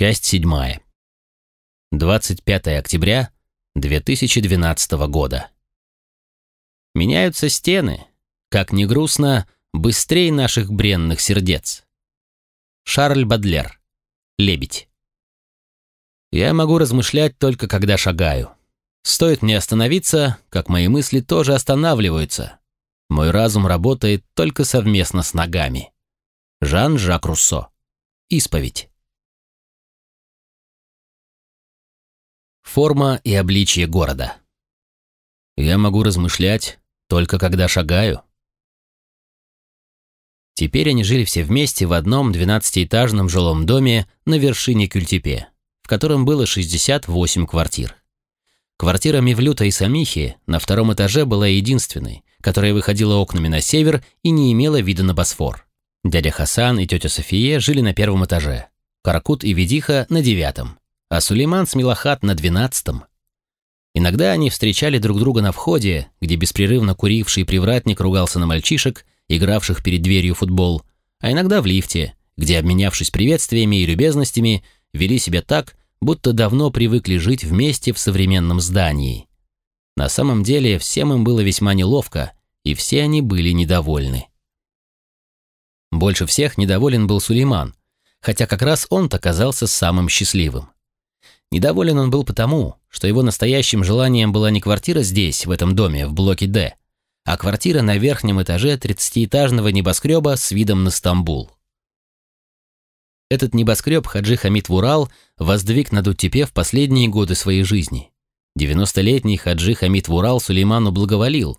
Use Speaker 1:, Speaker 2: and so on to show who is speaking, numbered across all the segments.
Speaker 1: Часть седьмая. 25 октября 2012 года. Меняются стены, как ни грустно, быстрее наших бренных сердец. Шарль Бадлер. Лебедь. Я могу размышлять только когда шагаю. Стоит мне остановиться, как мои мысли тоже останавливаются. Мой разум работает только совместно с ногами. Жан-Жак Руссо. Исповедь. Форма и обличие города. Я могу размышлять только когда шагаю. Теперь они жили все вместе в одном двенадцатиэтажном жилом доме на вершине Кюльтепе, в котором было 68 квартир. Квартира Мевлюта и Самихи на втором этаже была единственной, которая выходила окнами на север и не имела вида на Босфор. Дядя Хасан и тетя София жили на первом этаже, Каракут и Ведиха на девятом, а Сулейман с Милохат на двенадцатом. Иногда они встречали друг друга на входе, где беспрерывно куривший привратник ругался на мальчишек, игравших перед дверью футбол, а иногда в лифте, где, обменявшись приветствиями и любезностями, вели себя так, будто давно привыкли жить вместе в современном здании. На самом деле всем им было весьма неловко, и все они были недовольны. Больше всех недоволен был Сулейман, хотя как раз он-то казался самым счастливым. Недоволен он был потому, что его настоящим желанием была не квартира здесь, в этом доме, в блоке «Д», а квартира на верхнем этаже 30-этажного небоскреба с видом на Стамбул. Этот небоскреб Хаджи Хамид Вурал воздвиг на Дуттепе в последние годы своей жизни. 90-летний Хаджи Хамид Вурал Сулейману благоволил.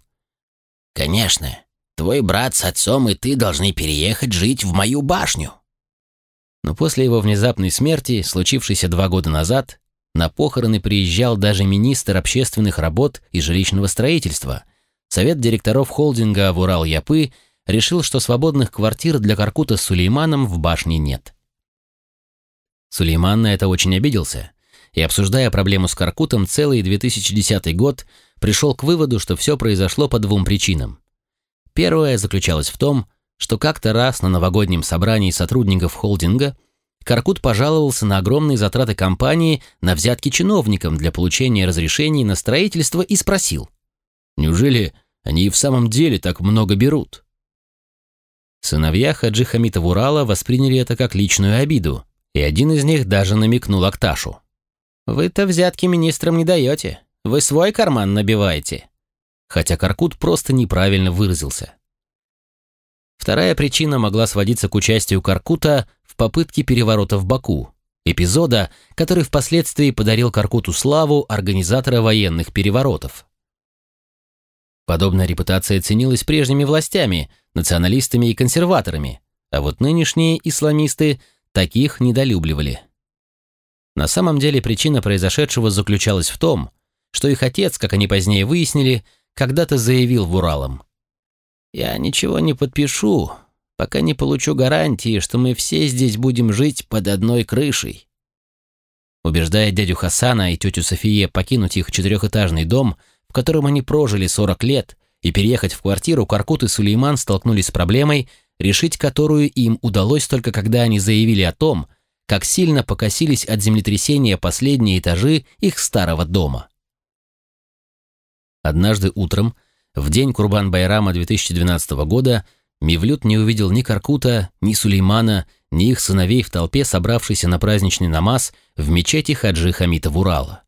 Speaker 2: «Конечно, твой брат с отцом и ты должны переехать жить в мою башню».
Speaker 1: Но после его внезапной смерти, случившейся два года назад, на похороны приезжал даже министр общественных работ и жилищного строительства. Совет директоров холдинга «Урал-Япы» решил, что свободных квартир для Каркута с Сулейманом в башне нет. Сулейман на это очень обиделся, и, обсуждая проблему с Каркутом целый 2010 год, пришел к выводу, что все произошло по двум причинам. Первая заключалась в том, что как-то раз на новогоднем собрании сотрудников холдинга – Каркут пожаловался на огромные затраты компании на взятки чиновникам для получения разрешений на строительство и спросил, «Неужели они и в самом деле так много берут?» Сыновья Хаджи Хамита Урала восприняли это как личную обиду, и один из них даже намекнул Акташу. «Вы-то взятки министрам не даете, вы свой карман набиваете». Хотя Каркут просто неправильно выразился. Вторая причина могла сводиться к участию Каркута в попытке переворота в Баку, эпизода, который впоследствии подарил Каркуту славу организатора военных переворотов. Подобная репутация ценилась прежними властями, националистами и консерваторами, а вот нынешние исламисты таких недолюбливали. На самом деле причина произошедшего заключалась в том, что их отец, как они позднее выяснили, когда-то заявил в Уралом. «Я ничего не подпишу, пока не получу гарантии, что мы все здесь будем жить под одной крышей. Убеждая дядю Хасана и тетю Софие покинуть их четырехэтажный дом, в котором они прожили 40 лет, и переехать в квартиру, Каркут и Сулейман столкнулись с проблемой, решить которую им удалось только когда они заявили о том, как сильно покосились от землетрясения последние этажи их старого дома. Однажды утром, в день Курбан-Байрама 2012 года, Мивлют не увидел ни Каркута, ни Сулеймана, ни их сыновей в толпе, собравшейся на праздничный намаз в мечети Хаджи Хамита Вурала.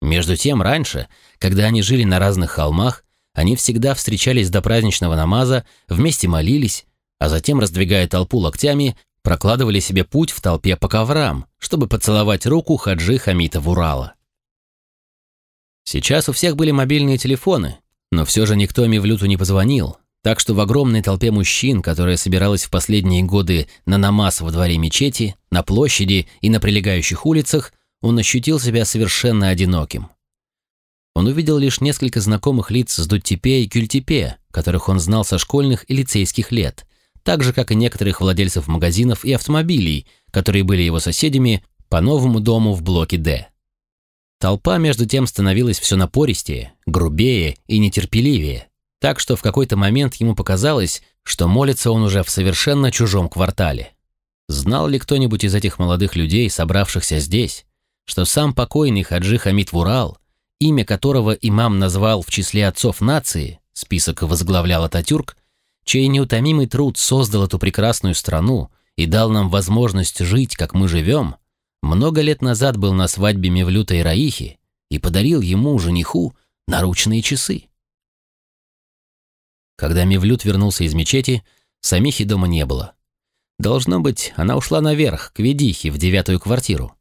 Speaker 1: Между тем, раньше, когда они жили на разных холмах, они всегда встречались до праздничного намаза, вместе молились, а затем, раздвигая толпу локтями, прокладывали себе путь в толпе по коврам, чтобы поцеловать руку Хаджи Хамита Вурала. Сейчас у всех были мобильные телефоны, но все же никто Мивлюту не позвонил, так что в огромной толпе мужчин, которая собиралась в последние годы на намаз во дворе мечети, на площади и на прилегающих улицах, он ощутил себя совершенно одиноким. Он увидел лишь несколько знакомых лиц с Дуттепе и Кюльтепе, которых он знал со школьных и лицейских лет, так же, как и некоторых владельцев магазинов и автомобилей, которые были его соседями по новому дому в блоке «Д». Толпа между тем становилась все напористее, грубее и нетерпеливее, так что в какой-то момент ему показалось, что молится он уже в совершенно чужом квартале. Знал ли кто-нибудь из этих молодых людей, собравшихся здесь, что сам покойный Хаджи Хамид Вурал, имя которого имам назвал в числе отцов нации, список возглавлял Ататюрк, чей неутомимый труд создал эту прекрасную страну и дал нам возможность жить, как мы живем, много лет назад был на свадьбе Мевлюта и Раихи и подарил ему, жениху, наручные часы. Когда Мевлют вернулся из мечети, Самихи дома не было. Должно быть, она ушла наверх, к Ведихе, в девятую квартиру.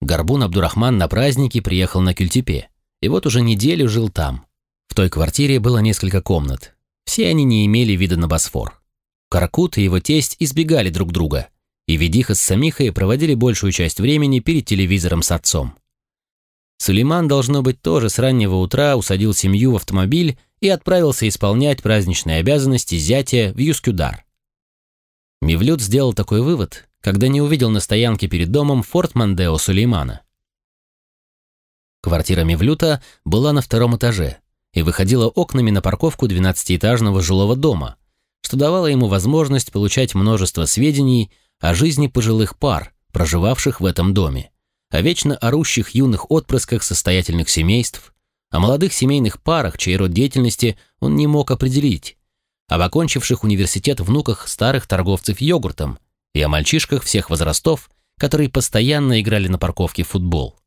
Speaker 1: Горбун Абдурахман на праздники приехал на Кюльтепе, и вот уже неделю жил там. В той квартире было несколько комнат. Все они не имели вида на Босфор. Каракут и его тесть избегали друг друга, и Ведиха с Самихой проводили большую часть времени перед телевизором с отцом. Сулейман, должно быть, тоже с раннего утра усадил семью в автомобиль и отправился исполнять праздничные обязанности зятя в Юскюдар. Мивлют сделал такой вывод, когда не увидел на стоянке перед домом форт Мандео Сулеймана. Квартира Мивлюта была на втором этаже и выходила окнами на парковку 12-этажного жилого дома, что давало ему возможность получать множество сведений о жизни пожилых пар, проживавших в этом доме, о вечно орущих юных отпрысках состоятельных семейств, о молодых семейных парах, чей род деятельности он не мог определить, об окончивших университет внуках старых торговцев йогуртом и о мальчишках всех возрастов, которые постоянно играли на парковке в футбол.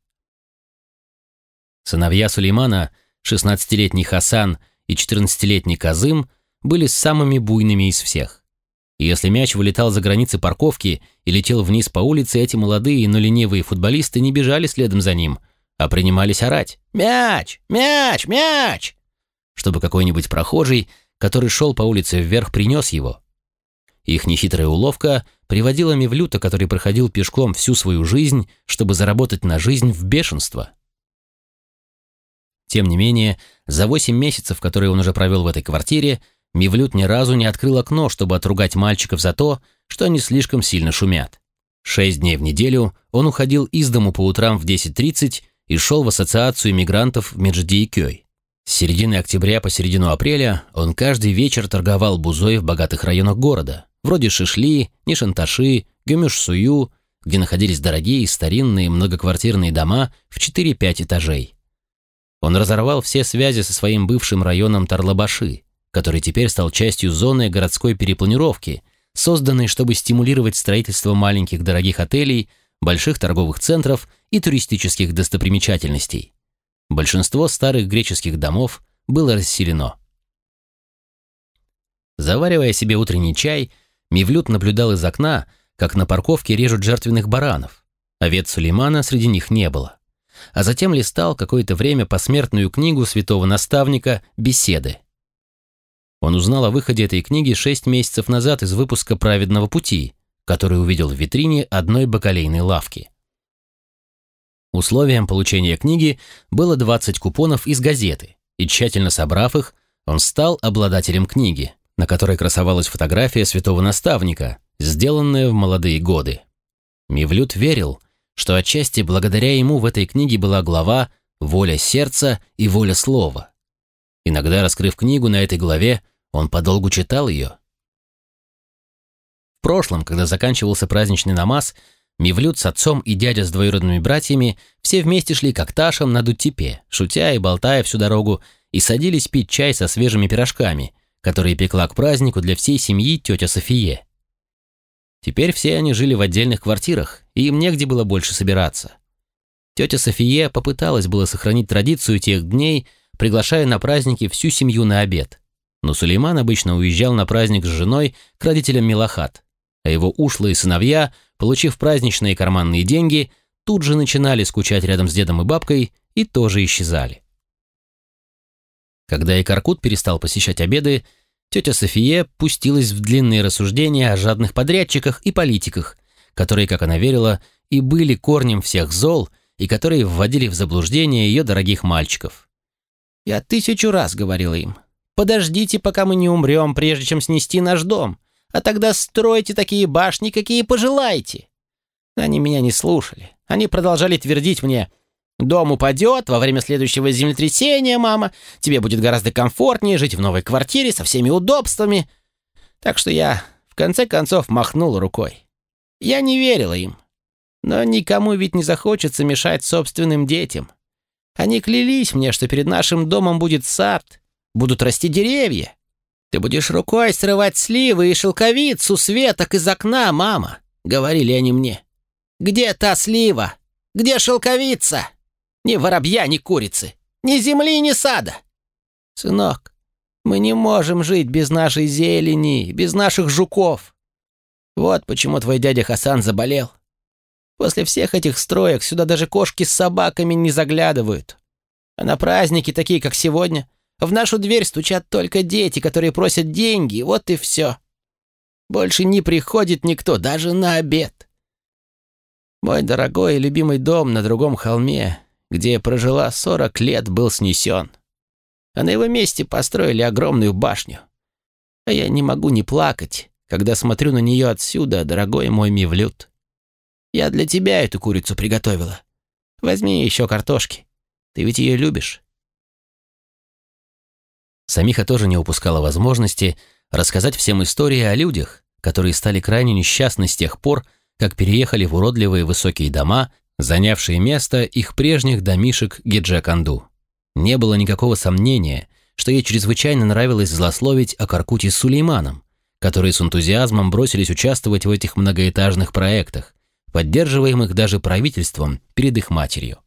Speaker 1: Сыновья Сулеймана, 16-летний Хасан и 14-летний Казым, были самыми буйными из всех. И если мяч вылетал за границы парковки и летел вниз по улице, эти молодые, но ленивые футболисты не бежали следом за ним – а принимались орать «Мяч! Мяч! Мяч!» чтобы какой-нибудь прохожий, который шел по улице вверх, принес его. Их нехитрая уловка приводила Мевлюта, который проходил пешком всю свою жизнь, чтобы заработать на жизнь в бешенство. Тем не менее, за восемь месяцев, которые он уже провел в этой квартире, Мевлют ни разу не открыл окно, чтобы отругать мальчиков за то, что они слишком сильно шумят. Шесть дней в неделю он уходил из дому по утрам в 10.30 и шел в ассоциацию мигрантов в Меджди С середины октября по середину апреля он каждый вечер торговал бузой в богатых районах города, вроде Шишли, Нишанташи, Гюмюш-Сую, где находились дорогие старинные многоквартирные дома в 4-5 этажей. Он разорвал все связи со своим бывшим районом Тарлабаши, который теперь стал частью зоны городской перепланировки, созданной, чтобы стимулировать строительство маленьких дорогих отелей – больших торговых центров и туристических достопримечательностей. Большинство старых греческих домов было расселено. Заваривая себе утренний чай, Мивлют наблюдал из окна, как на парковке режут жертвенных баранов. Овец Сулеймана среди них не было. А затем листал какое-то время посмертную книгу святого наставника «Беседы». Он узнал о выходе этой книги шесть месяцев назад из выпуска «Праведного пути», который увидел в витрине одной бакалейной лавки. Условием получения книги было 20 купонов из газеты, и тщательно собрав их, он стал обладателем книги, на которой красовалась фотография святого наставника, сделанная в молодые годы. Мивлют верил, что отчасти благодаря ему в этой книге была глава «Воля сердца и воля слова». Иногда, раскрыв книгу на этой главе, он подолгу читал ее, прошлом, когда заканчивался праздничный намаз, Мивлют с отцом и дядя с двоюродными братьями все вместе шли к Акташам на Дуттепе, шутя и болтая всю дорогу, и садились пить чай со свежими пирожками, которые пекла к празднику для всей семьи тетя Софие. Теперь все они жили в отдельных квартирах, и им негде было больше собираться. Тетя София попыталась было сохранить традицию тех дней, приглашая на праздники всю семью на обед. Но Сулейман обычно уезжал на праздник с женой к родителям Милахат, а его ушлые сыновья, получив праздничные карманные деньги, тут же начинали скучать рядом с дедом и бабкой и тоже исчезали. Когда Икаркут перестал посещать обеды, тетя София пустилась в длинные рассуждения о жадных подрядчиках и политиках, которые, как она верила, и были корнем всех зол, и которые вводили в заблуждение ее дорогих мальчиков. «Я тысячу раз говорила им, подождите, пока мы не умрем, прежде чем снести наш дом а тогда стройте такие башни, какие пожелаете». Они меня не слушали. Они продолжали твердить мне, «Дом упадет во время следующего землетрясения, мама. Тебе будет гораздо комфортнее жить в новой квартире со всеми удобствами». Так что я, в конце концов, махнул рукой. Я не верила им. Но никому ведь не захочется мешать собственным детям. Они клялись мне, что перед нашим домом будет сад, будут расти деревья. Ты будешь рукой срывать сливы и шелковицу с веток из окна, мама, — говорили они мне. Где та слива? Где шелковица? Ни воробья, ни курицы, ни земли, ни сада. Сынок, мы не можем жить без нашей зелени, без наших жуков. Вот почему твой дядя Хасан заболел. После всех этих строек сюда даже кошки с собаками не заглядывают. А на праздники, такие как сегодня, в нашу дверь стучат только дети, которые просят деньги, вот и все. Больше не приходит никто, даже на обед. Мой дорогой и любимый дом на другом холме, где я прожила сорок лет, был снесен. А на его месте построили огромную башню. А я не могу не плакать, когда смотрю на нее отсюда, дорогой мой мивлют. Я для тебя эту курицу приготовила. Возьми еще картошки. Ты ведь ее любишь».
Speaker 2: Самиха тоже не упускала возможности рассказать всем истории о людях, которые стали крайне несчастны с тех пор, как переехали в уродливые высокие дома, занявшие место их прежних домишек Гиджаканду. Не было никакого сомнения, что ей чрезвычайно нравилось злословить о Каркуте с Сулейманом, которые с энтузиазмом бросились участвовать в этих многоэтажных проектах, поддерживаемых даже правительством перед их матерью.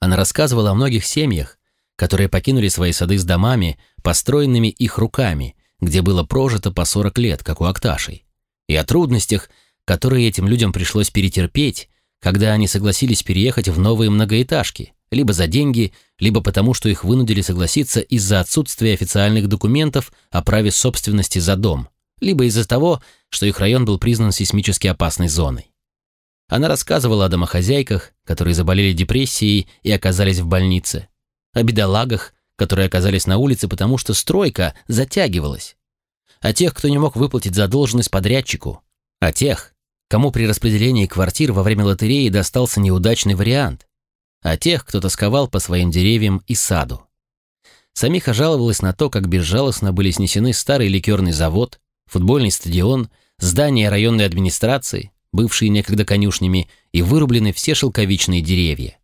Speaker 2: Она рассказывала о многих семьях, которые покинули свои сады с домами, построенными их руками, где было прожито по 40 лет, как у Акташей, и о трудностях, которые этим людям пришлось перетерпеть, когда они согласились переехать в новые многоэтажки, либо за деньги, либо потому, что их вынудили согласиться из-за отсутствия официальных документов о праве собственности за дом, либо из-за того, что их район был признан сейсмически опасной зоной. Она рассказывала о домохозяйках, которые заболели депрессией и оказались в больнице, о бедолагах, которые оказались на улице, потому что стройка затягивалась, о тех, кто не мог выплатить задолженность подрядчику, о тех, кому при распределении квартир во время лотереи достался неудачный вариант, о тех, кто тосковал по своим деревьям и саду. Самиха жаловалась на то, как безжалостно были снесены старый ликерный завод, футбольный стадион, здание районной администрации, бывшие некогда конюшнями, и вырублены все шелковичные деревья.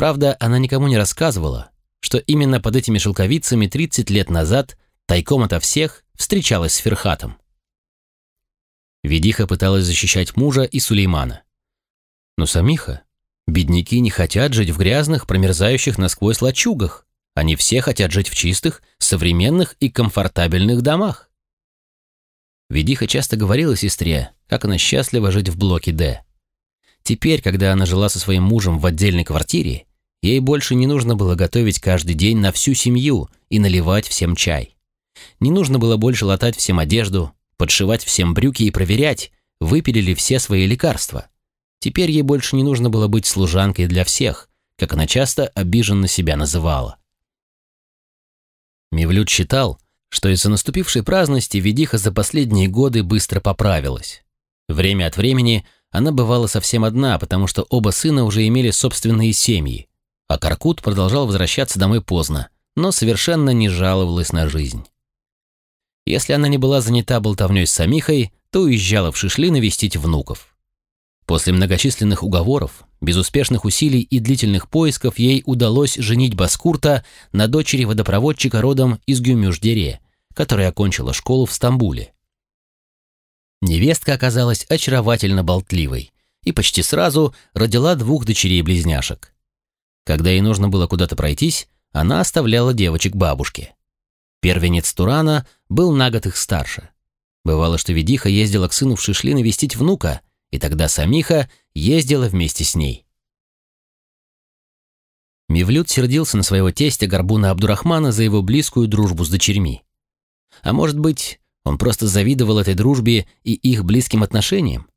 Speaker 2: Правда, она никому не рассказывала, что именно под этими шелковицами 30 лет назад, тайком ото всех, встречалась с Ферхатом. Ведиха пыталась защищать мужа и Сулеймана. Но Самиха, бедняки не хотят жить в грязных, промерзающих насквозь лачугах. Они все хотят жить в чистых, современных и комфортабельных домах. Ведиха часто говорила сестре, как она счастлива жить в блоке «Д». Теперь, когда она жила со своим мужем в отдельной квартире, ей больше не нужно было готовить каждый день на всю семью и наливать всем чай. Не нужно было больше латать всем одежду, подшивать всем брюки и проверять, выпили ли все свои лекарства. Теперь ей больше не нужно было быть служанкой для всех, как она часто обиженно себя называла. Мивлют считал, что из-за наступившей праздности Ведиха за последние годы быстро поправилась. Время от времени она бывала совсем одна, потому что оба сына уже имели собственные семьи, а Каркут продолжал возвращаться домой поздно, но совершенно не жаловалась на жизнь. Если она не была занята болтовней с Самихой, то уезжала в Шишли навестить внуков. После многочисленных уговоров, безуспешных усилий и длительных поисков ей удалось женить Баскурта на дочери водопроводчика родом из Гюмюждере, которая окончила школу в Стамбуле. Невестка оказалась очаровательно болтливой и почти сразу родила двух дочерей-близняшек. Когда ей нужно было куда-то пройтись, она оставляла девочек бабушке. Первенец Турана был на год их старше. Бывало, что Ведиха ездила к сыну в Шишли навестить внука, и тогда Самиха ездила вместе с ней. Мивлют сердился на своего тестя Горбуна Абдурахмана за его близкую дружбу с дочерьми. А может быть, он просто завидовал этой дружбе и их близким отношениям?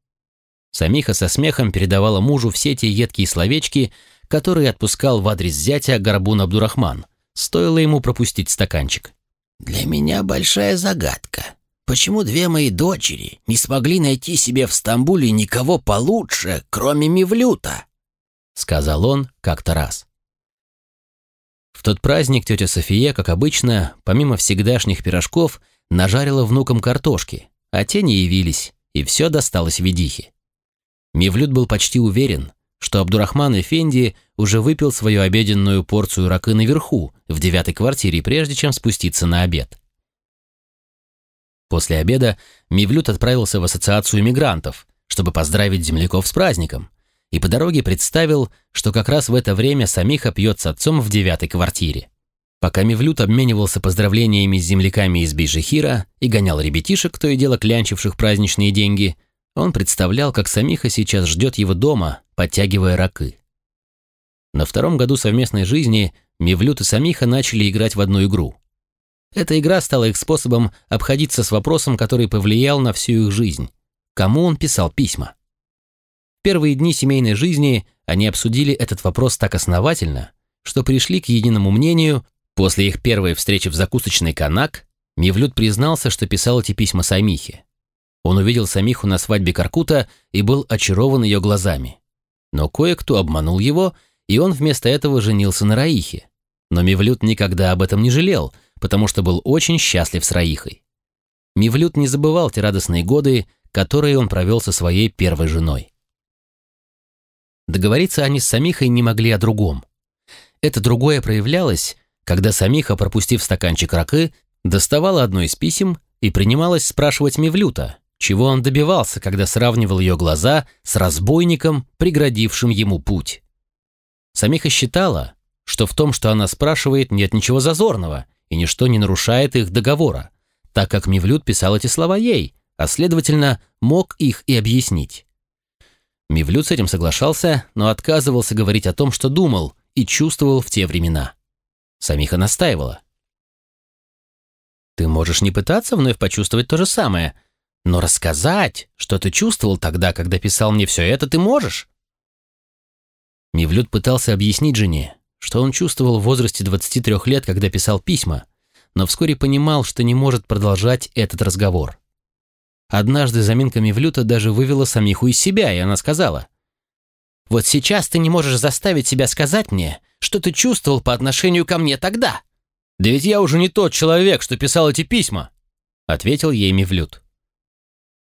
Speaker 2: Самиха со смехом передавала мужу все те едкие словечки, которые отпускал в адрес зятя Горбун Абдурахман. Стоило ему пропустить стаканчик.
Speaker 3: «Для меня большая загадка. Почему две мои дочери не смогли найти себе в Стамбуле никого получше, кроме Мивлюта?»
Speaker 2: Сказал он как-то раз. В тот праздник тетя София, как обычно, помимо всегдашних пирожков, нажарила внукам картошки, а те не явились,
Speaker 1: и все досталось Ведихе. Мивлют был почти уверен, что Абдурахман Эфенди уже выпил свою обеденную порцию ракы наверху, в девятой квартире, прежде чем спуститься на обед. После обеда Мивлют отправился в ассоциацию мигрантов, чтобы поздравить земляков с праздником, и по дороге представил, что как раз в это время Самиха пьет с отцом в девятой квартире. Пока Мивлют обменивался поздравлениями с земляками из Бейжихира и гонял ребятишек, то и дело клянчивших праздничные деньги, он представлял, как Самиха сейчас ждет его дома, подтягивая ракы. На втором году совместной жизни Мивлют и Самиха начали играть в одну игру. Эта игра стала их способом обходиться с вопросом, который повлиял на всю их жизнь. Кому он писал письма? В первые дни семейной жизни они обсудили этот вопрос так основательно, что пришли к единому мнению, После их первой встречи в закусочной «Канак» Мивлют признался, что писал эти письма Самихе. Он увидел Самиху на свадьбе Каркута и был очарован ее глазами. Но кое-кто обманул его, и он вместо этого женился на Раихе. Но Мивлют никогда об этом не жалел, потому что был очень счастлив с Раихой. Мивлют не забывал те радостные годы, которые он провел со своей первой женой. Договориться они с Самихой не могли о другом. Это другое проявлялось, когда Самиха, пропустив стаканчик ракы, доставала одно из писем и принималась спрашивать Мевлюта, чего он добивался, когда сравнивал ее глаза с разбойником, преградившим ему путь. Самиха считала, что в том, что она спрашивает, нет ничего зазорного, и ничто не нарушает их договора, так как Мивлют писал эти слова ей, а, следовательно, мог их и объяснить. Мивлют с этим соглашался, но отказывался говорить о том, что думал и чувствовал в те времена. Самиха настаивала. «Ты можешь не пытаться вновь почувствовать то же самое, но рассказать, что ты чувствовал тогда, когда писал мне все это, ты можешь». Мивлют пытался объяснить жене, что он чувствовал в возрасте 23 лет, когда писал письма, но вскоре понимал, что не может продолжать этот разговор. Однажды заминка Мивлюта даже вывела Самиху из себя, и она сказала, «Вот сейчас ты не можешь заставить себя сказать мне, что ты чувствовал по отношению ко мне тогда?» «Да ведь я уже не тот человек, что писал эти письма», — ответил ей Мивлют.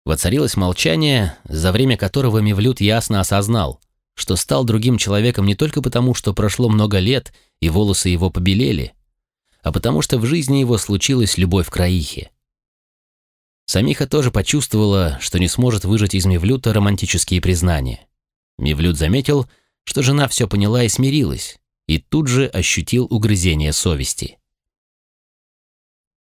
Speaker 1: Воцарилось молчание, за время которого Мивлют ясно осознал, что стал другим человеком не только потому, что прошло много лет и волосы его побелели, а потому что в жизни его случилась любовь к Раихе. Самиха тоже почувствовала, что не сможет выжать из Мивлюта романтические признания. Мивлют заметил, что жена все поняла и смирилась, и тут же ощутил угрызение совести.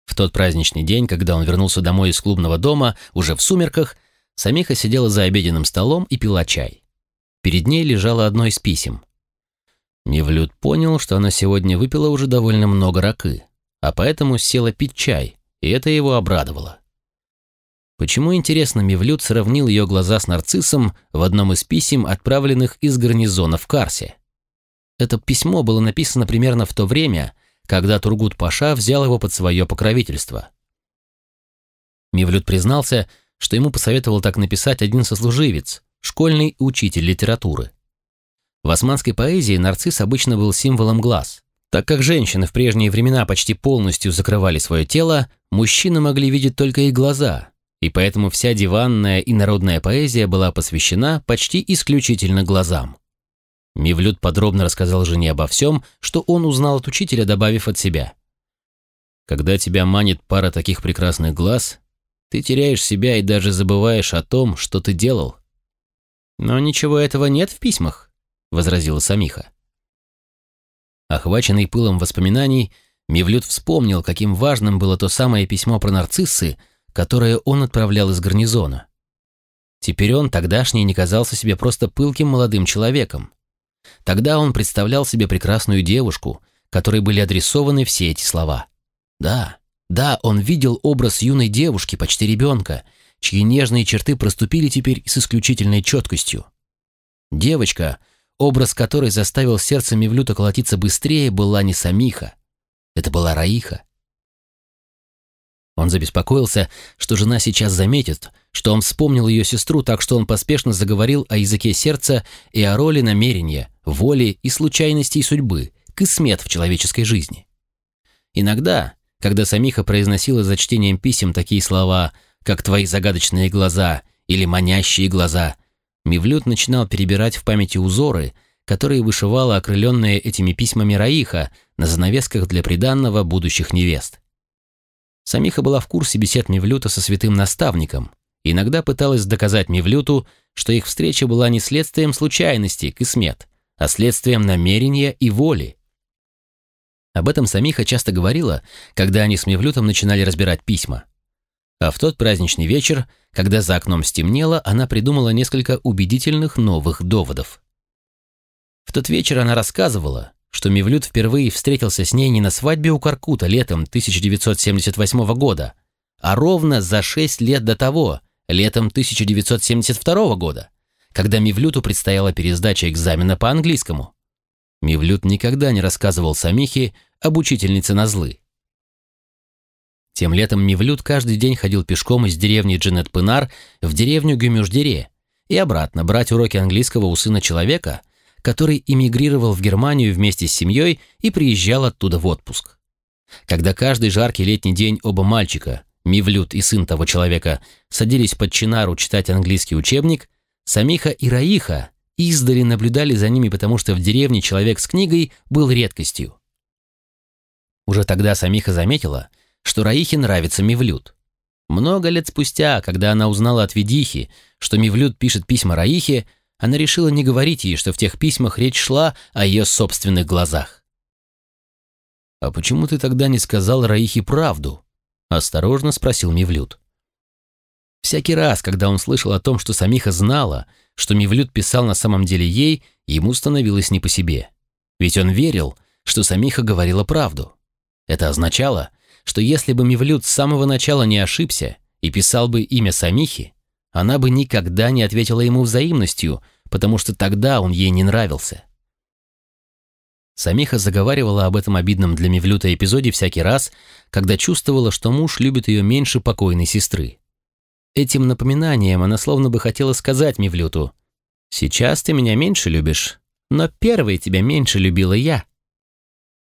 Speaker 1: В тот праздничный день, когда он вернулся домой из клубного дома, уже в сумерках, Самиха сидела за обеденным столом и пила чай. Перед ней лежало одно из писем. Невлюд понял, что она сегодня выпила уже довольно много ракы, а поэтому села пить чай, и это его обрадовало. Почему, интересно, Мевлюд сравнил ее глаза с нарциссом в одном из писем, отправленных из гарнизона в Карсе? Это письмо было написано примерно в то время, когда Тургут-Паша взял его под свое покровительство. Мивлют признался, что ему посоветовал так написать один сослуживец, школьный учитель литературы. В османской поэзии нарцисс обычно был символом глаз. Так как женщины в прежние времена почти полностью закрывали свое тело, мужчины могли видеть только их глаза, и поэтому вся диванная и народная поэзия была посвящена почти исключительно глазам. Мивлют подробно рассказал жене обо всем, что он узнал от учителя, добавив от себя. «Когда тебя манит пара таких прекрасных глаз, ты теряешь себя и даже забываешь о том, что ты делал». «Но ничего этого нет в письмах», — возразила Самиха. Охваченный пылом воспоминаний, Мивлют вспомнил, каким важным было то самое письмо про нарциссы, которое он отправлял из гарнизона. Теперь он, тогдашний, не казался себе просто пылким молодым человеком. Тогда он представлял себе прекрасную девушку, которой были адресованы все эти слова. Да, да, он видел образ юной девушки, почти ребенка, чьи нежные черты проступили теперь с исключительной четкостью. Девочка, образ которой заставил сердце Мевлюта колотиться быстрее, была не Самиха. Это была Раиха. Он забеспокоился, что жена сейчас заметит, что он вспомнил ее сестру, так что он поспешно заговорил о языке сердца и о роли намерения, воли и случайностей судьбы, кысмет в человеческой жизни. Иногда, когда Самиха произносила за чтением писем такие слова, как «твои загадочные глаза» или манящие глаза. Мивлют начинал перебирать в памяти узоры, которые вышивала окрыленная этими письмами Раиха на занавесках для приданного будущих невест. Самиха была в курсе бесед Мивлюта со святым наставником, иногда пыталась доказать Мивлюту, что их встреча была не следствием случайности, кисмет, а следствием намерения и воли. Об этом Самиха часто говорила, когда они с Мивлютом начинали разбирать письма. А в тот праздничный вечер, когда за окном стемнело, она придумала несколько убедительных новых доводов. В тот вечер она рассказывала, что Мивлют впервые встретился с ней не на свадьбе у Каркута летом 1978 года, а ровно за шесть лет до того, летом 1972 года, когда Мивлюту предстояла пересдача экзамена по английскому. Мивлют никогда не рассказывал Самихе об учительнице Назлы. Тем летом Мивлют каждый день ходил пешком из деревни Дженет-Пынар в деревню Гюмюждере и обратно брать уроки английского у сына человека, который эмигрировал в Германию вместе с семьей и приезжал оттуда в отпуск. Когда каждый жаркий летний день оба мальчика, Мивлют и сын того человека, садились под чинару читать английский учебник, Самиха и Раиха издали наблюдали за ними, потому что в деревне человек с книгой был редкостью. Уже тогда Самиха заметила, что Раихе нравится Мивлют. Много лет спустя, когда она узнала от Ведихи, что Мивлют пишет письма Раихе, она решила не говорить ей, что в тех письмах речь шла о ее собственных глазах. «А почему ты тогда не сказал Раихе правду?» — осторожно спросил Мивлют. Всякий раз, когда он слышал о том, что Самиха знала, что Мивлют писал на самом деле ей, ему становилось не по себе. Ведь он верил, что Самиха говорила правду. Это означало, что если бы Мивлют с самого начала не ошибся и писал бы имя Самихи, она бы никогда не ответила ему взаимностью, потому что тогда он ей не нравился. Самиха заговаривала об этом обидном для Мивлюта эпизоде всякий раз, когда чувствовала, что муж любит ее меньше покойной сестры. Этим напоминанием она словно бы хотела сказать Мивлюту, «Сейчас ты меня меньше любишь, но первой тебя меньше любила я».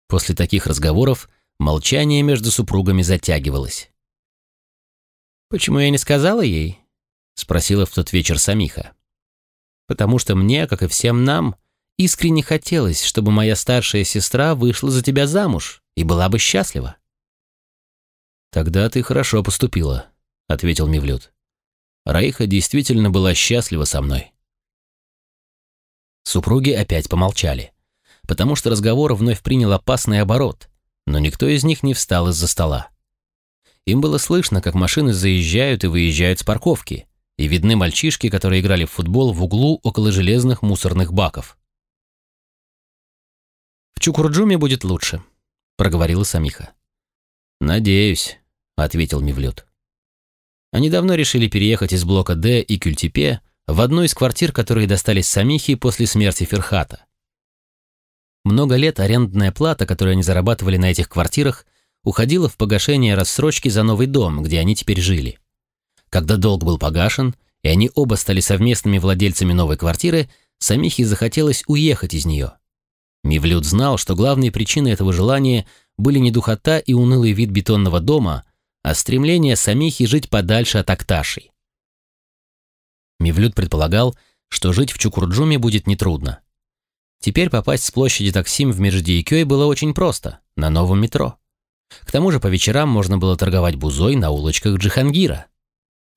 Speaker 1: После таких разговоров молчание между супругами затягивалось. «Почему я не сказала ей?» — спросила в тот вечер Самиха. «Потому что мне, как и всем нам, искренне хотелось, чтобы моя старшая сестра вышла за тебя замуж и была бы счастлива». «Тогда ты хорошо поступила», — ответил Мивлют. Раиха действительно была счастлива со мной. Супруги опять помолчали, потому что разговор вновь принял опасный оборот, но никто из них не встал из-за стола. Им было слышно, как машины заезжают и выезжают с парковки, и видны мальчишки, которые играли в футбол в углу около железных мусорных баков. «В Чукурджуме будет лучше», — проговорила Самиха. «Надеюсь», — ответил Мивлют. Они давно решили переехать из блока Д и Кюльтепе в одну из квартир, которые достались Самихе после смерти Ферхата. Много лет арендная плата, которую они зарабатывали на этих квартирах, уходила в погашение рассрочки за новый дом, где они теперь жили. Когда долг был погашен, и они оба стали совместными владельцами новой квартиры, Самихе захотелось уехать из нее. Мивлют знал, что главные причины этого желания были не духота и унылый вид бетонного дома, а стремление самихи жить подальше от Акташей. Мивлют предполагал, что жить в Чукурджуме будет нетрудно. Теперь попасть с площади Таксим в Междиекёй было очень просто, на новом метро. К тому же по вечерам можно было торговать бузой на улочках Джихангира.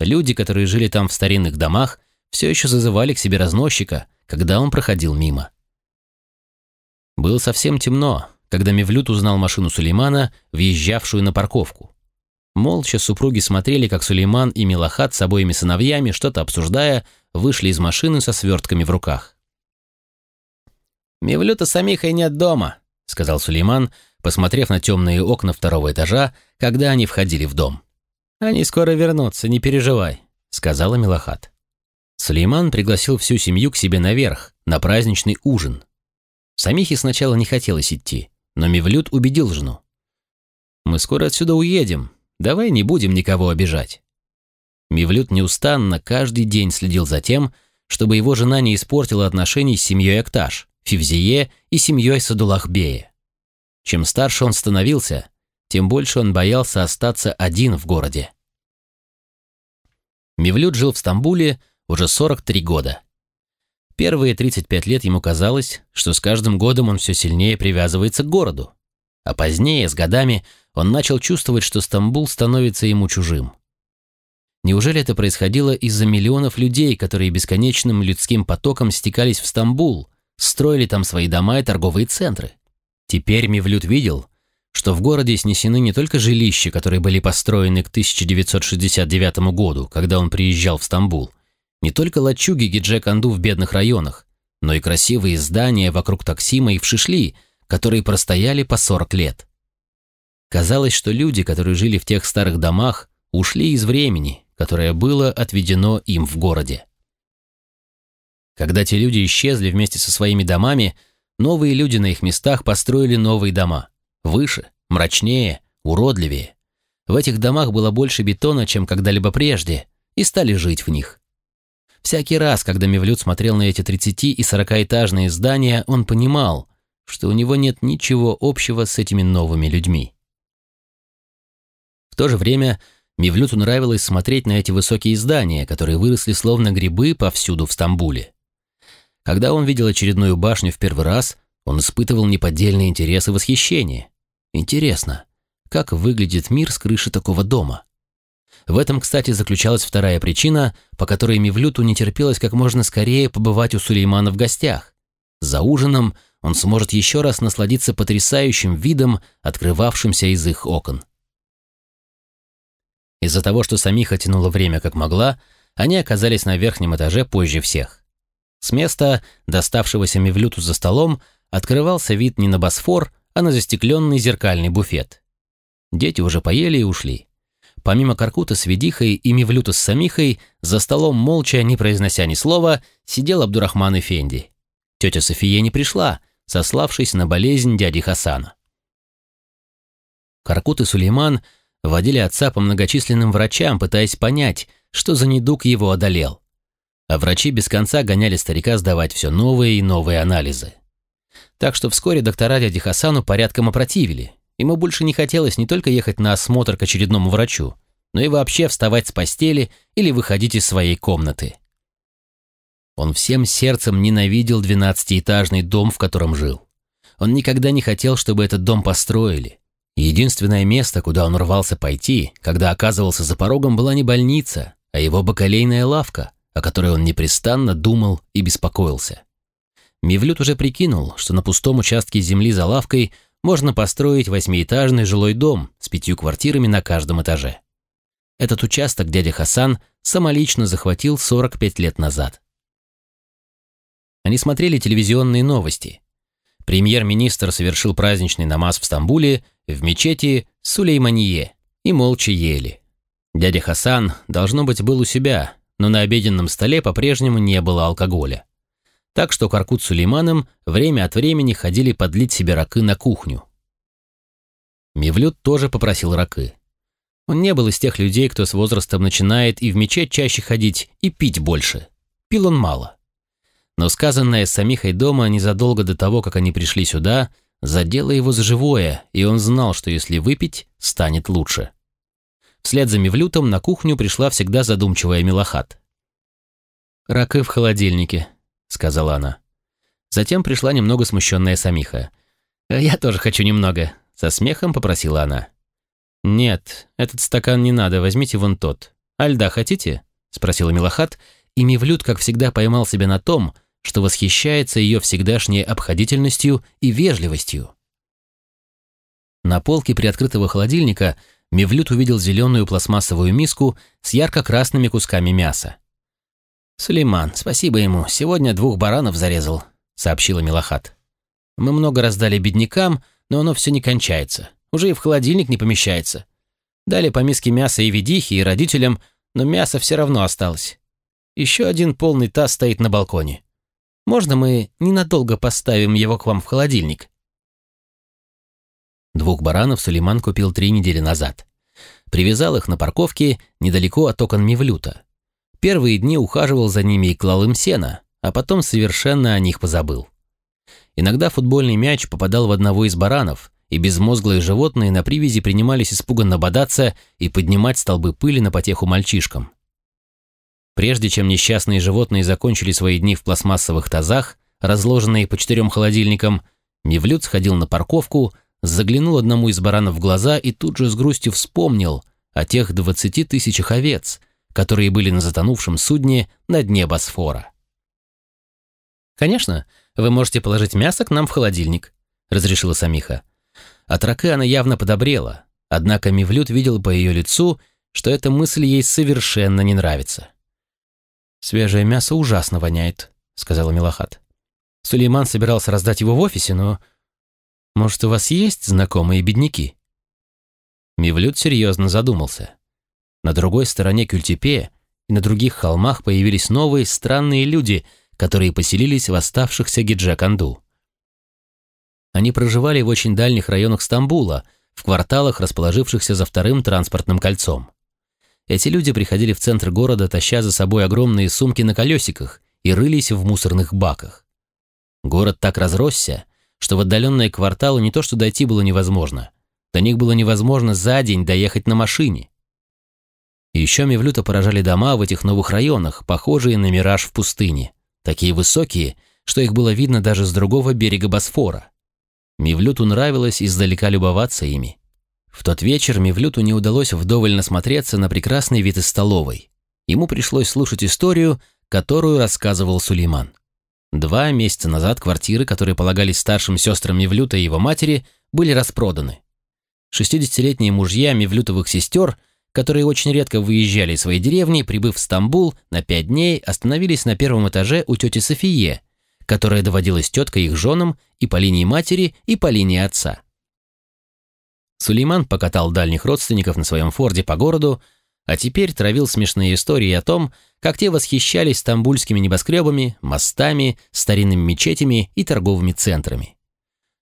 Speaker 1: Люди, которые жили там в старинных домах, все еще зазывали к себе разносчика, когда он проходил мимо. Было совсем темно, когда Мевлют узнал машину Сулеймана, въезжавшую на парковку. Молча супруги смотрели, как Сулейман и Милахат с обоими сыновьями, что-то обсуждая, вышли из машины со свертками в руках. «Мевлюта самихой нет дома», — сказал Сулейман, посмотрев на темные окна второго этажа, когда они входили в дом. «Они скоро вернутся, не переживай», — сказала Милахат. Сулейман пригласил всю семью к себе наверх, на праздничный ужин. Самихе сначала не хотелось идти, но Мевлют убедил жену. «Мы скоро отсюда уедем, Давай не будем никого обижать. Мивлют неустанно каждый день следил за тем, чтобы его жена не испортила отношений с семьей Акташ, Фивзие и семьей Садулахбея. Чем старше он становился, тем больше он боялся остаться один в городе. Мевлюд жил в Стамбуле уже 43 года. Первые 35 лет ему казалось, что с каждым годом он все сильнее привязывается к городу. А позднее, с годами, он начал чувствовать, что Стамбул становится ему чужим. Неужели это происходило из-за миллионов людей, которые бесконечным людским потоком стекались в Стамбул, строили там свои дома и торговые центры? Теперь Мевлюд видел, что в городе снесены не только жилища, которые были построены к 1969 году, когда он приезжал в Стамбул, не только лачуги Гиджек-Анду в бедных районах, но и красивые здания вокруг Таксима и в Шишли, которые простояли по 40 лет. Казалось, что люди, которые жили в тех старых домах, ушли из времени, которое было отведено им в городе. Когда те люди исчезли вместе со своими домами, новые люди на их местах построили новые дома. Выше, мрачнее, уродливее. В этих домах было больше бетона, чем когда-либо прежде, и стали жить в них. Всякий раз, когда Мевлюд смотрел на эти 30- и 40-этажные здания, он понимал, что у него нет ничего общего с этими новыми людьми. В то же время Мевлюту нравилось смотреть на эти высокие здания, которые выросли словно грибы повсюду в Стамбуле. Когда он видел очередную башню в первый раз, он испытывал неподдельный интерес и восхищение. Интересно, как выглядит мир с крыши такого дома? В этом, кстати, заключалась вторая причина, по которой Мивлюту не терпелось как можно скорее побывать у Сулеймана в гостях. За ужином он сможет еще раз насладиться потрясающим видом, открывавшимся из их окон. Из-за того, что Самиха тянула время как могла, они оказались на верхнем этаже позже всех. С места, доставшегося Мивлюту за столом, открывался вид не на Босфор, а на застекленный зеркальный буфет. Дети уже поели и ушли. Помимо Каркута с Ведихой и Мивлюта с Самихой, за столом, молча, не произнося ни слова, сидел Абдурахман Эфенди. Тетя София не пришла, сославшись на болезнь дяди Хасана. Каркут и Сулейман водили отца по многочисленным врачам, пытаясь понять, что за недуг его одолел. А врачи без конца гоняли старика сдавать все новые и новые анализы. Так что вскоре доктора дяди Хасану порядком опротивили. Ему больше не хотелось не только ехать на осмотр к очередному врачу, но и вообще вставать с постели или выходить из своей комнаты. Он всем сердцем ненавидел двенадцатиэтажный дом, в котором жил. Он никогда не хотел, чтобы этот дом построили. Единственное место, куда он рвался пойти, когда оказывался за порогом, была не больница, а его бакалейная лавка, о которой он непрестанно думал и беспокоился. Мивлют уже прикинул, что на пустом участке земли за лавкой можно построить восьмиэтажный жилой дом с пятью квартирами на каждом этаже. Этот участок дядя Хасан самолично захватил 45 лет назад. Они смотрели телевизионные новости. Премьер-министр совершил праздничный намаз в Стамбуле в мечети Сулейманье и молча ели. Дядя Хасан, должно быть, был у себя, но на обеденном столе по-прежнему не было алкоголя так что Каркут с Сулейманом время от времени ходили подлить себе ракы на кухню. Мивлют тоже попросил ракы. Он не был из тех людей, кто с возрастом начинает и в мечеть чаще ходить, и пить больше. Пил он мало. Но сказанное с самихой дома незадолго до того, как они пришли сюда, задело его за живое, и он знал, что если выпить, станет лучше. Вслед за Мивлютом на кухню пришла всегда задумчивая Милохат. «Ракы в холодильнике», сказала она. Затем пришла немного смущенная Самиха. «Я тоже хочу немного», — со смехом попросила она. «Нет, этот стакан не надо, возьмите вон тот. А льда хотите?» — спросила Милохат, и Мивлют, как всегда, поймал себя на том, что восхищается ее всегдашней обходительностью и вежливостью. На полке приоткрытого холодильника Мивлют увидел зеленую пластмассовую миску с ярко-красными кусками мяса. «Сулейман, спасибо ему, сегодня двух баранов зарезал», — сообщила Милохат. «Мы много раздали беднякам, но оно все не кончается. Уже и в холодильник не помещается. Дали по миске мяса и ведихе, и родителям, но мясо все равно осталось. Еще один полный таз стоит на балконе. Можно мы ненадолго поставим его к вам в холодильник?» Двух баранов Сулейман купил три недели назад. Привязал их на парковке недалеко от окон Мивлюта. Первые дни ухаживал за ними и клал им сено, а потом совершенно о них позабыл. Иногда футбольный мяч попадал в одного из баранов, и безмозглые животные на привязи принимались испуганно бодаться и поднимать столбы пыли на потеху мальчишкам. Прежде чем несчастные животные закончили свои дни в пластмассовых тазах, разложенные по четырем холодильникам, Мивлют сходил на парковку, заглянул одному из баранов в глаза и тут же с грустью вспомнил о тех двадцати тысячах овец, которые были на затонувшем судне на дне Босфора. «Конечно, вы можете положить мясо к нам в холодильник», — разрешила Самиха. От она явно подобрела, однако Мивлют видел по ее лицу, что эта мысль ей совершенно не нравится. «Свежее мясо ужасно воняет», — сказала Милахат. Сулейман собирался раздать его в офисе, но... Может, у вас есть знакомые бедняки?» Мивлют серьезно задумался. На другой стороне Кюльтепе и на других холмах появились новые странные люди, которые поселились в оставшихся Гиджаканду. Они проживали в очень дальних районах Стамбула, в кварталах, расположившихся за вторым транспортным кольцом. Эти люди приходили в центр города, таща за собой огромные сумки на колесиках и рылись в мусорных баках. Город так разросся, что в отдаленные кварталы не то что дойти было невозможно, до них было невозможно за день доехать на машине. Еще Мевлюта поражали дома в этих новых районах, похожие на мираж в пустыне, такие высокие, что их было видно даже с другого берега Босфора. Мевлюту нравилось издалека любоваться ими. В тот вечер Мевлюту не удалось вдоволь насмотреться на прекрасный вид из столовой. Ему пришлось слушать историю, которую рассказывал Сулейман. Два месяца назад квартиры, которые полагались старшим сестрам Мевлюта и его матери, были распроданы. 60-летние мужья Мевлютовых сестер, которые очень редко выезжали из своей деревни, прибыв в Стамбул на пять дней, остановились на первом этаже у тети Софие, которая доводилась теткой их женам и по линии матери, и по линии отца. Сулейман покатал дальних родственников на своем форде по городу, а теперь травил смешные истории о том, как те восхищались стамбульскими небоскребами, мостами, старинными мечетями и торговыми центрами.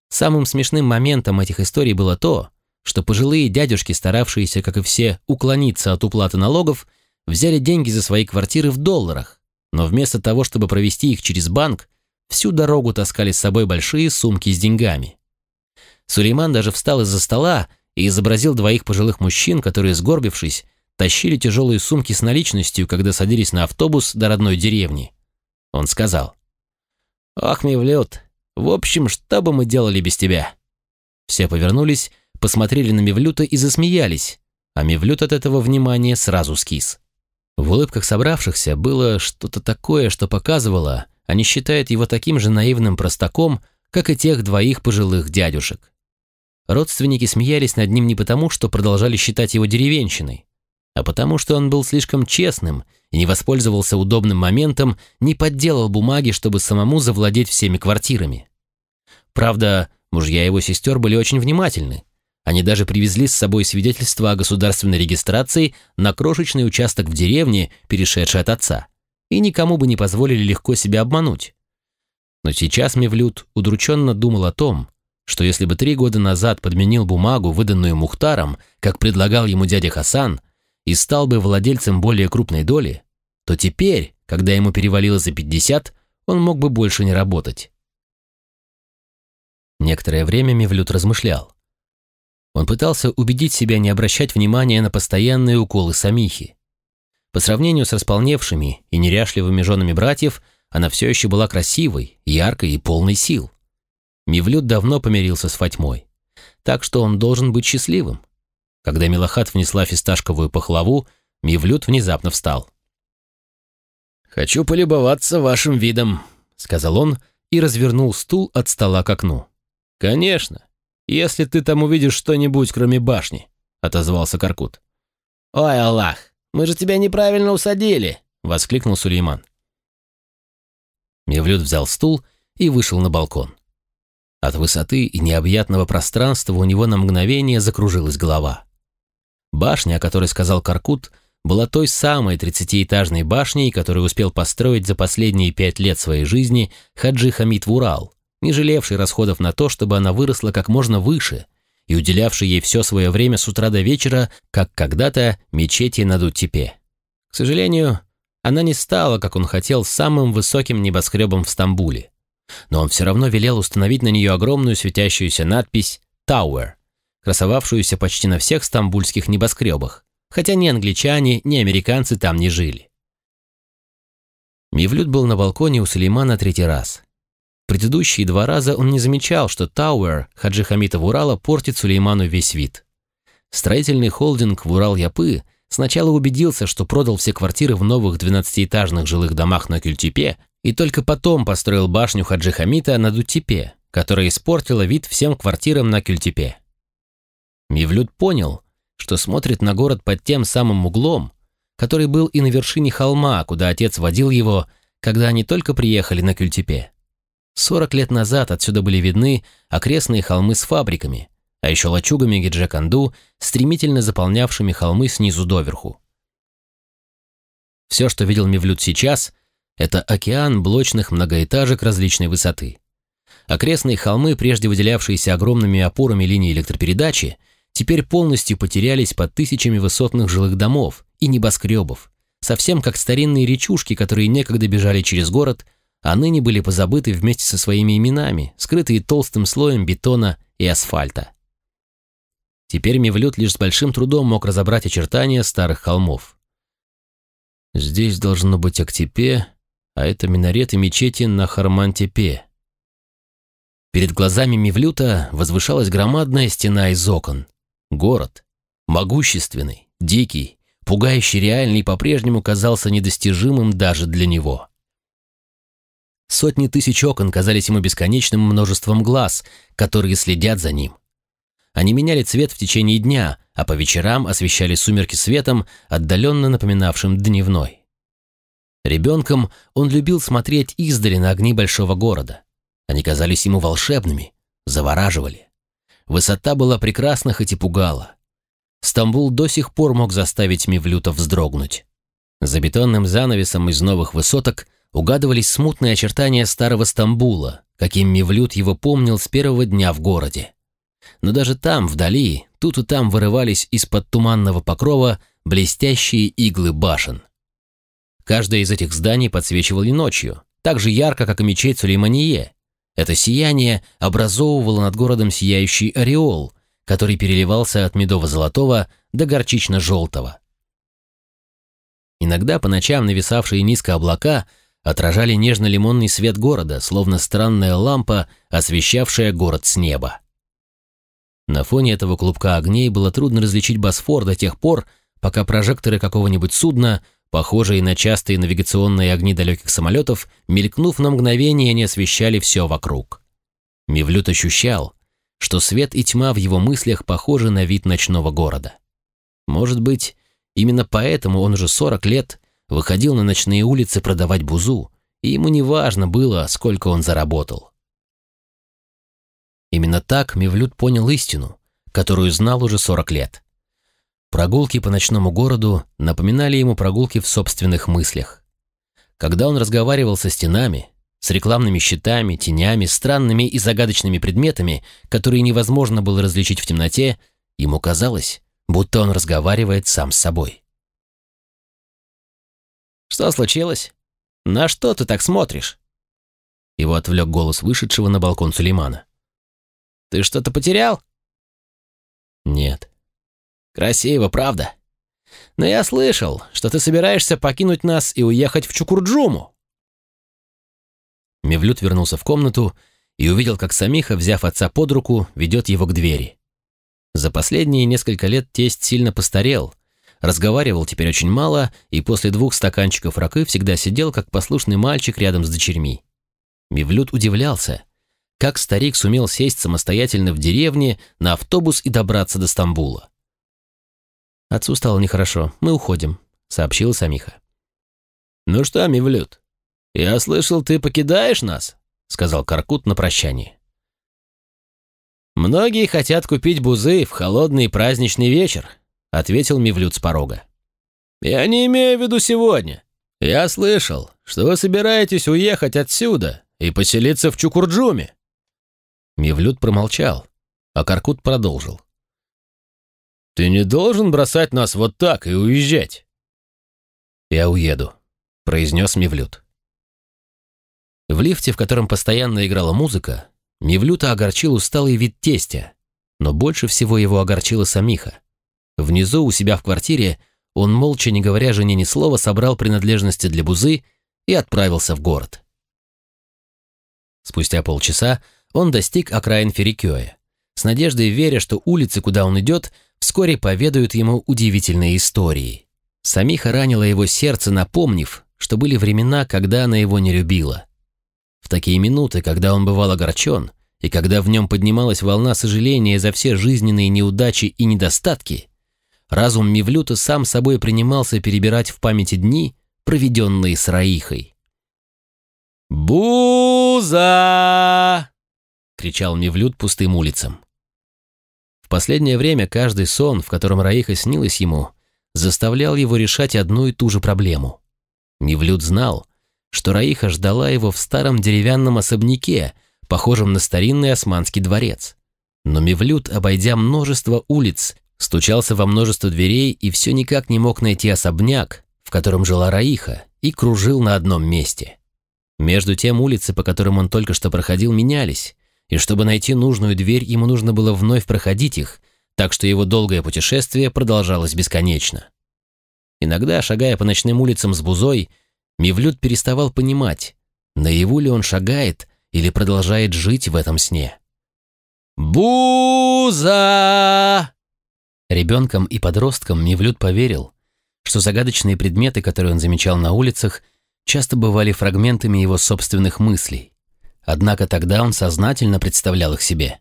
Speaker 1: Самым смешным моментом этих историй было то, что пожилые дядюшки, старавшиеся, как и все, уклониться от уплаты налогов, взяли деньги за свои квартиры в долларах, но вместо того, чтобы провести их через банк, всю дорогу таскали с собой большие сумки с деньгами. Сулейман даже встал из-за стола и изобразил двоих пожилых мужчин, которые, сгорбившись, тащили тяжелые сумки с наличностью, когда садились на автобус до родной деревни. Он сказал, «Ах, Мевлют, в общем, что бы мы делали без тебя?» Все повернулись, посмотрели на Мевлюта и засмеялись, а Мевлют от этого внимания сразу скис. В улыбках собравшихся было что-то такое, что показывало, они считают его таким же наивным простаком, как и тех двоих пожилых дядюшек. Родственники смеялись над ним не потому, что продолжали считать его деревенщиной, а потому что он был слишком честным и не воспользовался удобным моментом, не подделал бумаги, чтобы самому завладеть всеми квартирами. Правда, мужья его сестер были очень внимательны. Они даже привезли с собой свидетельство о государственной регистрации на крошечный участок в деревне, перешедший от отца, и никому бы не позволили легко себя обмануть. Но сейчас Мевлюд удрученно думал о том, что если бы три года назад подменил бумагу, выданную Мухтаром, как предлагал ему дядя Хасан, и стал бы владельцем более крупной доли, то теперь, когда ему перевалило за 50, он мог бы больше не работать. Некоторое время Мевлюд размышлял. Он пытался убедить себя не обращать внимания на постоянные уколы самихи. По сравнению с располневшими и неряшливыми женами братьев, она все еще была красивой, яркой и полной сил. Мивлют давно помирился с Фатьмой, так что он должен быть счастливым. Когда Милахат внесла фисташковую пахлаву, Мивлют внезапно встал. «Хочу полюбоваться вашим видом», — сказал он и развернул стул от стола к окну. «Конечно, если ты там увидишь что-нибудь, кроме башни», — отозвался Каркут. «Ой, Аллах, мы же тебя неправильно усадили», — воскликнул Сулейман. Мевлюд взял стул и вышел на балкон. От высоты и необъятного пространства у него на мгновение закружилась голова. Башня, о которой сказал Каркут, была той самой тридцатиэтажной башней, которую успел построить за последние пять лет своей жизни Хаджи Хамид Вурал, не жалевший расходов на то, чтобы она выросла как можно выше и уделявший ей все свое время с утра до вечера, как когда-то мечети на Дуттепе. К сожалению, она не стала, как он хотел, самым высоким небоскребом в Стамбуле но он все равно велел установить на нее огромную светящуюся надпись «Tower», красовавшуюся почти на всех стамбульских небоскребах, хотя ни англичане, ни американцы там не жили. Мивлют был на балконе у Сулеймана третий раз. Предыдущие два раза он не замечал, что Тауэр Хаджи Хамитов Урала портит Сулейману весь вид. Строительный холдинг в Урал-Япы сначала убедился, что продал все квартиры в новых 12-этажных жилых домах на Кюльтепе и только потом построил башню Хаджи Хамита на Дутепе, которая испортила вид всем квартирам на Кюльтепе. Мивлют понял, что смотрит на город под тем самым углом, который был и на вершине холма, куда отец водил его, когда они только приехали на Кюльтепе. Сорок лет назад отсюда были видны окрестные холмы с фабриками, а еще лачугами Гиджаканду, стремительно заполнявшими холмы снизу доверху. Все, что видел Мивлют сейчас, это океан блочных многоэтажек различной высоты. Окрестные холмы, прежде выделявшиеся огромными опорами линии электропередачи, теперь полностью потерялись под тысячами высотных жилых домов и небоскребов, совсем как старинные речушки, которые некогда бежали через город, а ныне были позабыты вместе со своими именами, скрытые толстым слоем бетона и асфальта. Теперь Мевлюд лишь с большим трудом мог разобрать очертания старых холмов. Здесь должно быть Актепе, а это минареты мечети на Хармантепе. Перед глазами Мевлюта возвышалась громадная стена из окон. Город, могущественный, дикий, пугающий реальный, по-прежнему казался недостижимым даже для него. Сотни тысяч окон казались ему бесконечным множеством глаз, которые следят за ним. Они меняли цвет в течение дня, а по вечерам освещали сумерки светом, отдаленно напоминавшим дневной. Ребенком он любил смотреть издали на огни большого города. Они казались ему волшебными, завораживали. Высота была прекрасна, хоть и пугала. Стамбул до сих пор мог заставить Мивлюта вздрогнуть. За бетонным занавесом из новых высоток угадывались смутные очертания старого Стамбула, каким Мивлют его помнил с первого дня в городе. Но даже там, вдали, тут и там вырывались из-под туманного покрова блестящие иглы башен. Каждое из этих зданий подсвечивали ночью, так же ярко, как и мечеть Сулеймание, это сияние образовывало над городом сияющий ореол, который переливался от медово-золотого до горчично-желтого. Иногда по ночам нависавшие низко облака отражали нежно-лимонный свет города, словно странная лампа, освещавшая город с неба. На фоне этого клубка огней было трудно различить Босфор до тех пор, пока прожекторы какого-нибудь судна Похожие на частые навигационные огни далеких самолетов, мелькнув на мгновение, не освещали все вокруг. Мивлют ощущал, что свет и тьма в его мыслях похожи на вид ночного города. Может быть, именно поэтому он уже 40 лет выходил на ночные улицы продавать бузу, и ему не важно было, сколько он заработал. Именно так Мивлют понял истину, которую знал уже 40 лет. Прогулки по ночному городу напоминали ему прогулки в собственных мыслях. Когда он разговаривал со стенами, с рекламными щитами, тенями, странными и загадочными предметами, которые невозможно было различить в темноте, ему казалось, будто он разговаривает сам с собой. «Что случилось? На что ты так смотришь?» Его отвлек голос вышедшего на балкон Сулеймана. «Ты что-то потерял?» «Нет», Красиво, правда? Но я слышал, что ты собираешься покинуть нас и уехать в Чукурджуму. Мевлют вернулся в комнату и увидел, как Самиха, взяв отца под руку, ведет его к двери. За последние несколько лет тесть сильно постарел, разговаривал теперь очень мало и после двух стаканчиков ракы всегда сидел, как послушный мальчик рядом с дочерьми. Мевлют удивлялся, как старик сумел сесть самостоятельно в деревне на автобус и добраться до Стамбула. Отцу стало нехорошо. Мы уходим», — сообщила Самиха. «Ну что, Мивлют, я слышал, ты покидаешь нас?» — сказал Каркут на прощание. «Многие хотят купить бузы в холодный праздничный вечер», — ответил Мивлют с порога. «Я не имею в виду сегодня. Я слышал, что вы собираетесь уехать отсюда и поселиться в Чукурджуме». Мивлют промолчал, а Каркут продолжил. Ты не должен бросать нас вот так и уезжать. Я уеду, произнес Мивлют. В лифте, в котором постоянно играла музыка, Мивлюта огорчил усталый вид тестя, но больше всего его огорчила самиха. Внизу у себя в квартире он, молча не говоря жене ни слова, собрал принадлежности для бузы и отправился в город. Спустя полчаса он достиг окраин Ферикёя, с надеждой веря, что улицы, куда он идет, вскоре поведают ему удивительные истории. Самиха ранило его сердце, напомнив, что были времена, когда она его не любила. В такие минуты, когда он бывал огорчен, и когда в нем поднималась волна сожаления за все жизненные неудачи и недостатки, разум Мивлюта сам собой принимался перебирать в памяти дни, проведенные с Раихой. «Буза!» — кричал Мивлют пустым улицам. В последнее время каждый сон, в котором Раиха снилась ему, заставлял его решать одну и ту же проблему. Мивлют знал, что Раиха ждала его в старом деревянном особняке, похожем на старинный османский дворец. Но Мивлют, обойдя множество улиц, стучался во множество дверей и все никак не мог найти особняк, в котором жила Раиха, и кружил на одном месте. Между тем улицы, по которым он только что проходил, менялись, и чтобы найти нужную дверь, ему нужно было вновь проходить их, так что его долгое путешествие продолжалось бесконечно. Иногда, шагая по ночным улицам с бузой, Мивлют переставал понимать, наяву ли он шагает или продолжает жить в этом сне. «Буза!» Ребенком и подростком Мивлют поверил, что загадочные предметы, которые он замечал на улицах, часто бывали фрагментами его собственных мыслей. Однако тогда он сознательно представлял их себе.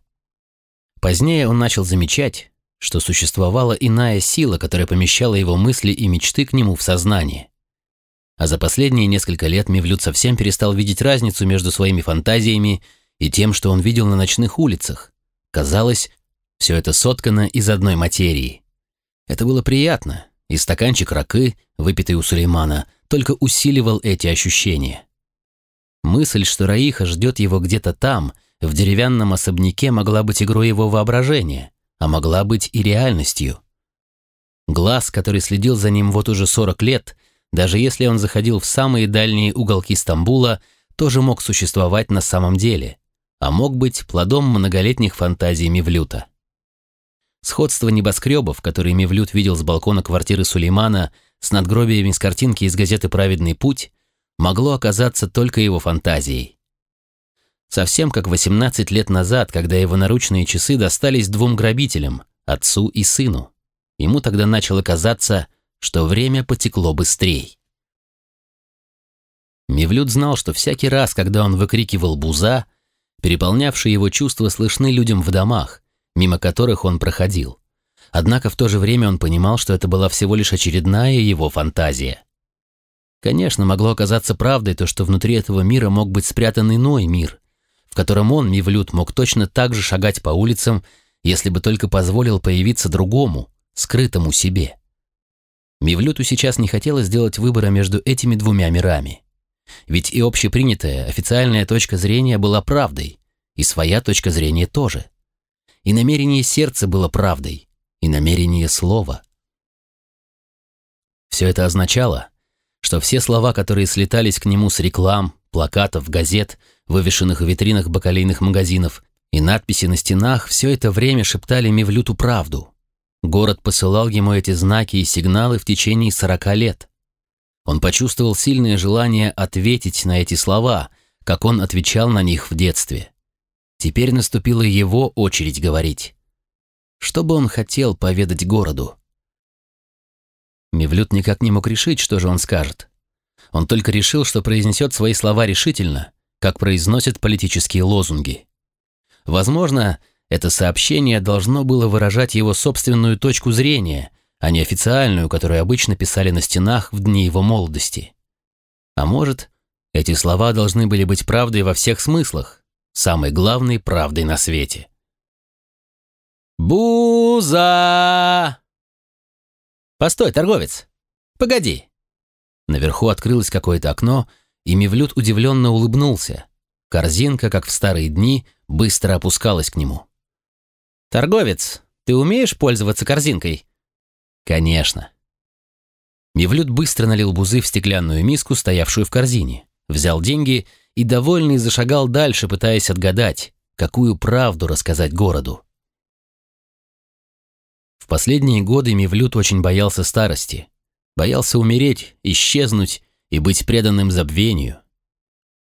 Speaker 1: Позднее он начал замечать, что существовала иная сила, которая помещала его мысли и мечты к нему в сознание. А за последние несколько лет Мивлют совсем перестал видеть разницу между своими фантазиями и тем, что он видел на ночных улицах. Казалось, все это соткано из одной материи. Это было приятно, и стаканчик ракы, выпитый у Сулеймана, только усиливал эти ощущения. Мысль, что Раиха ждет его где-то там, в деревянном особняке, могла быть игрой его воображения, а могла быть и реальностью. Глаз, который следил за ним вот уже 40 лет, даже если он заходил в самые дальние уголки Стамбула, тоже мог существовать на самом деле, а мог быть плодом многолетних фантазий Мевлюта. Сходство небоскребов, которые Мевлют видел с балкона квартиры Сулеймана с надгробиями с картинки из газеты «Праведный путь», могло оказаться только его фантазией. Совсем как 18 лет назад, когда его наручные часы достались двум грабителям, отцу и сыну. Ему тогда начало казаться, что время потекло быстрее. Мивлют знал, что всякий раз, когда он выкрикивал «буза», переполнявшие его чувства слышны людям в домах, мимо которых он проходил. Однако в то же время он понимал, что это была всего лишь очередная его фантазия. Конечно, могло оказаться правдой то, что внутри этого мира мог быть спрятан иной мир, в котором он, Мивлют, мог точно так же шагать по улицам, если бы только позволил появиться другому, скрытому себе. Мивлюту сейчас не хотелось сделать выбора между этими двумя мирами. Ведь и общепринятая официальная точка зрения была правдой, и своя точка зрения тоже. И намерение сердца было правдой, и намерение слова. Все это означало, что все слова, которые слетались к нему с реклам, плакатов, газет, вывешенных в витринах бакалейных магазинов, и надписи на стенах, все это время шептали Мивлюту правду, Город посылал ему эти знаки и сигналы в течение сорока лет. Он почувствовал сильное желание ответить на эти слова, как он отвечал на них в детстве. Теперь наступила его очередь говорить. Что бы он хотел поведать городу? Мивлют никак не мог решить, что же он скажет. Он только решил, что произнесет свои слова решительно, как произносят политические лозунги. Возможно, это сообщение должно было выражать его собственную точку зрения, а не официальную, которую обычно писали на стенах в дни его молодости. А может, эти слова должны были быть правдой во всех смыслах, самой главной правдой на свете. «Буза!» «Постой, торговец! Погоди!» Наверху открылось какое-то окно, и Мевлюд удивленно улыбнулся. Корзинка, как в старые дни, быстро опускалась к нему. «Торговец, ты умеешь пользоваться корзинкой?» «Конечно». Мевлюд быстро налил бузы в стеклянную миску, стоявшую в корзине, взял деньги и, довольный, зашагал дальше, пытаясь отгадать, какую правду рассказать городу. В последние годы Мевлюд очень боялся старости, боялся умереть, исчезнуть и быть преданным забвению.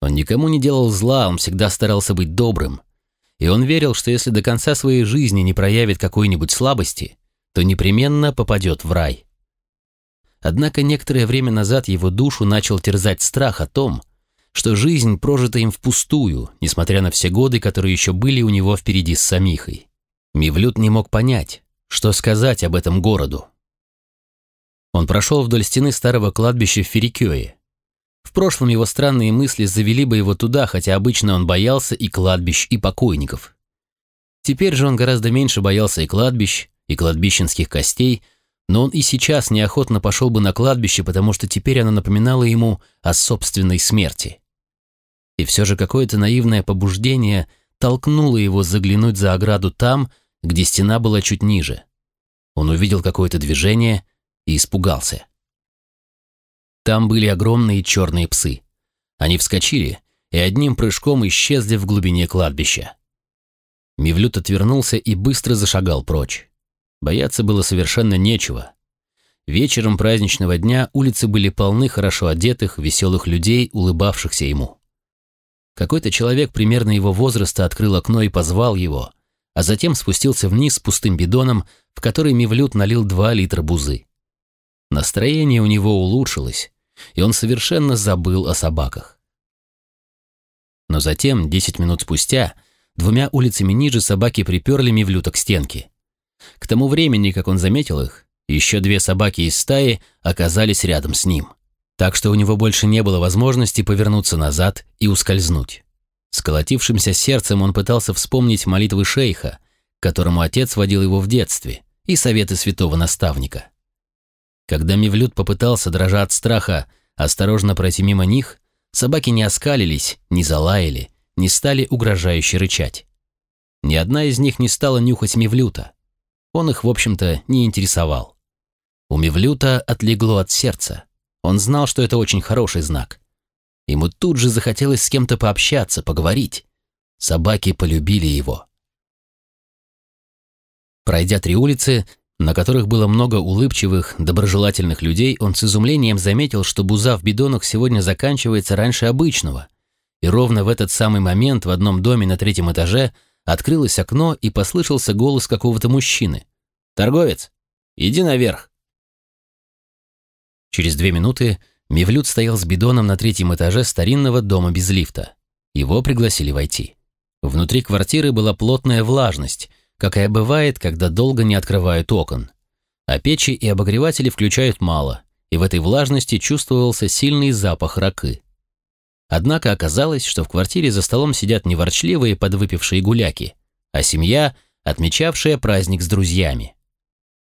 Speaker 1: Он никому не делал зла, он всегда старался быть добрым. И он верил, что если до конца своей жизни не проявит какой-нибудь слабости, то непременно попадет в рай. Однако некоторое время назад его душу начал терзать страх о том, что жизнь прожита им впустую, несмотря на все годы, которые еще были у него впереди с самихой. Мивлют не мог понять, что сказать об этом городу. Он прошел вдоль стены старого кладбища в Ферикёе. В прошлом его странные мысли завели бы его туда, хотя обычно он боялся и кладбищ, и покойников. Теперь же он гораздо меньше боялся и кладбищ, и кладбищенских костей, но он и сейчас неохотно пошел бы на кладбище, потому что теперь оно напоминало ему о собственной смерти. И все же какое-то наивное побуждение толкнуло его заглянуть за ограду там, где стена была чуть ниже. Он увидел какое-то движение и испугался. Там были огромные черные псы. Они вскочили и одним прыжком исчезли в глубине кладбища. Мивлют отвернулся и быстро зашагал прочь. Бояться было совершенно нечего. Вечером праздничного дня улицы были полны хорошо одетых, веселых людей, улыбавшихся ему. Какой-то человек примерно его возраста открыл окно и позвал его, а затем спустился вниз с пустым бидоном, в который Мивлют налил два литра бузы. Настроение у него улучшилось, и он совершенно забыл о собаках. Но затем, десять минут спустя, двумя улицами ниже собаки приперли Мивлюта к стенке. К тому времени, как он заметил их, еще две собаки из стаи оказались рядом с ним. Так что у него больше не было возможности повернуться назад и ускользнуть. С колотившимся сердцем он пытался вспомнить молитвы шейха, которому отец водил его в детстве, и советы святого наставника. Когда Мивлют попытался, дрожа от страха, осторожно пройти мимо них, собаки не оскалились, не залаяли, не стали угрожающе рычать. Ни одна из них не стала нюхать Мивлюта. Он их, в общем-то, не интересовал. У Мевлюта отлегло от сердца. Он знал, что это очень хороший знак. Ему тут же захотелось с кем-то пообщаться, поговорить. Собаки полюбили его. Пройдя три улицы, на которых было много улыбчивых, доброжелательных людей, он с изумлением заметил, что буза в бидонах сегодня заканчивается раньше обычного. И ровно в этот самый момент в одном доме на третьем этаже – Открылось окно, и послышался голос какого-то мужчины. «Торговец, иди наверх!» Через две минуты Мевлюд стоял с бидоном на третьем этаже старинного дома без лифта. Его пригласили войти. Внутри квартиры была плотная влажность, какая бывает, когда долго не открывают окон. А печи и обогреватели включают мало, и в этой влажности чувствовался сильный запах ракы. Однако оказалось, что в квартире за столом сидят не ворчливые подвыпившие гуляки, а семья, отмечавшая праздник с друзьями.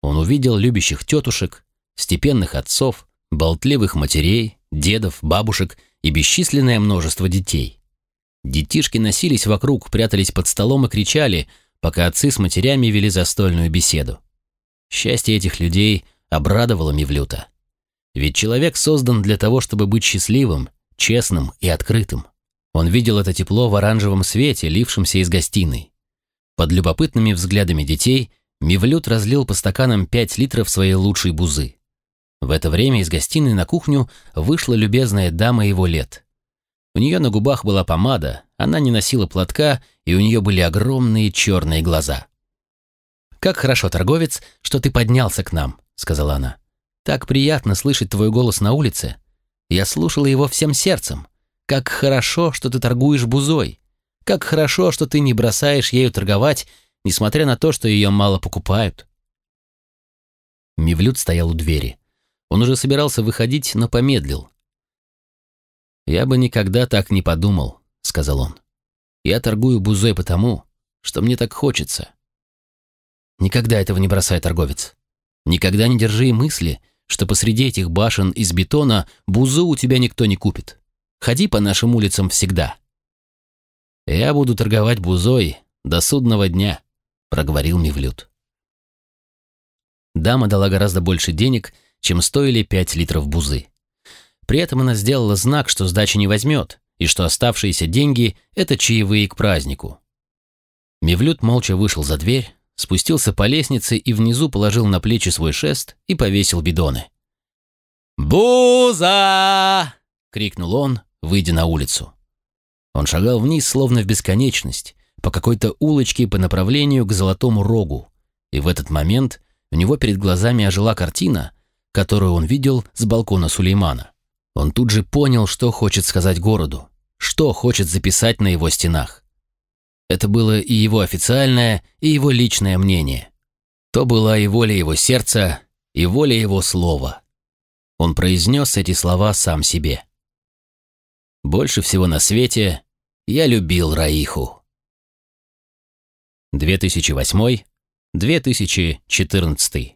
Speaker 1: Он увидел любящих тетушек, степенных отцов, болтливых матерей, дедов, бабушек и бесчисленное множество детей. Детишки носились вокруг, прятались под столом и кричали, пока отцы с матерями вели застольную беседу. Счастье этих людей обрадовало Мивлюта. Ведь человек создан для того, чтобы быть счастливым честным и открытым. Он видел это тепло в оранжевом свете, лившемся из гостиной. Под любопытными взглядами детей Мивлют разлил по стаканам пять литров своей лучшей бузы. В это время из гостиной на кухню вышла любезная дама его лет. У нее на губах была помада, она не носила платка, и у нее были огромные черные глаза. «Как хорошо, торговец, что ты поднялся к нам», — сказала она. «Так приятно слышать твой голос на улице. Я слушала его всем сердцем. Как хорошо, что ты торгуешь бузой. Как хорошо, что ты не бросаешь ею торговать, несмотря на то, что ее мало покупают. Мивлют стоял у двери. Он уже собирался выходить, но помедлил. «Я бы никогда так не подумал», — сказал он. «Я торгую бузой потому, что мне так хочется». «Никогда этого не бросай, торговец. Никогда не держи мысли, что посреди этих башен из бетона бузу у тебя никто не купит. Ходи по нашим улицам всегда». «Я буду торговать бузой до судного дня», — проговорил Мивлют. Дама дала гораздо больше денег, чем стоили пять литров бузы. При этом она сделала знак, что сдачи не возьмет, и что оставшиеся деньги — это чаевые к празднику. Мивлют молча вышел за дверь, спустился по лестнице и внизу положил на плечи свой шест и повесил бидоны. «Буза!» — крикнул он, выйдя на улицу. Он шагал вниз, словно в бесконечность, по какой-то улочке по направлению к Золотому Рогу, и в этот момент у него перед глазами ожила картина, которую он видел с балкона Сулеймана. Он тут же понял, что хочет сказать городу, что хочет записать на его стенах. Это было и его официальное, и его личное мнение. То была и воля его сердца, и воля его слова. Он произнес эти слова сам себе. Больше всего на свете я любил Раиху. 2008-2014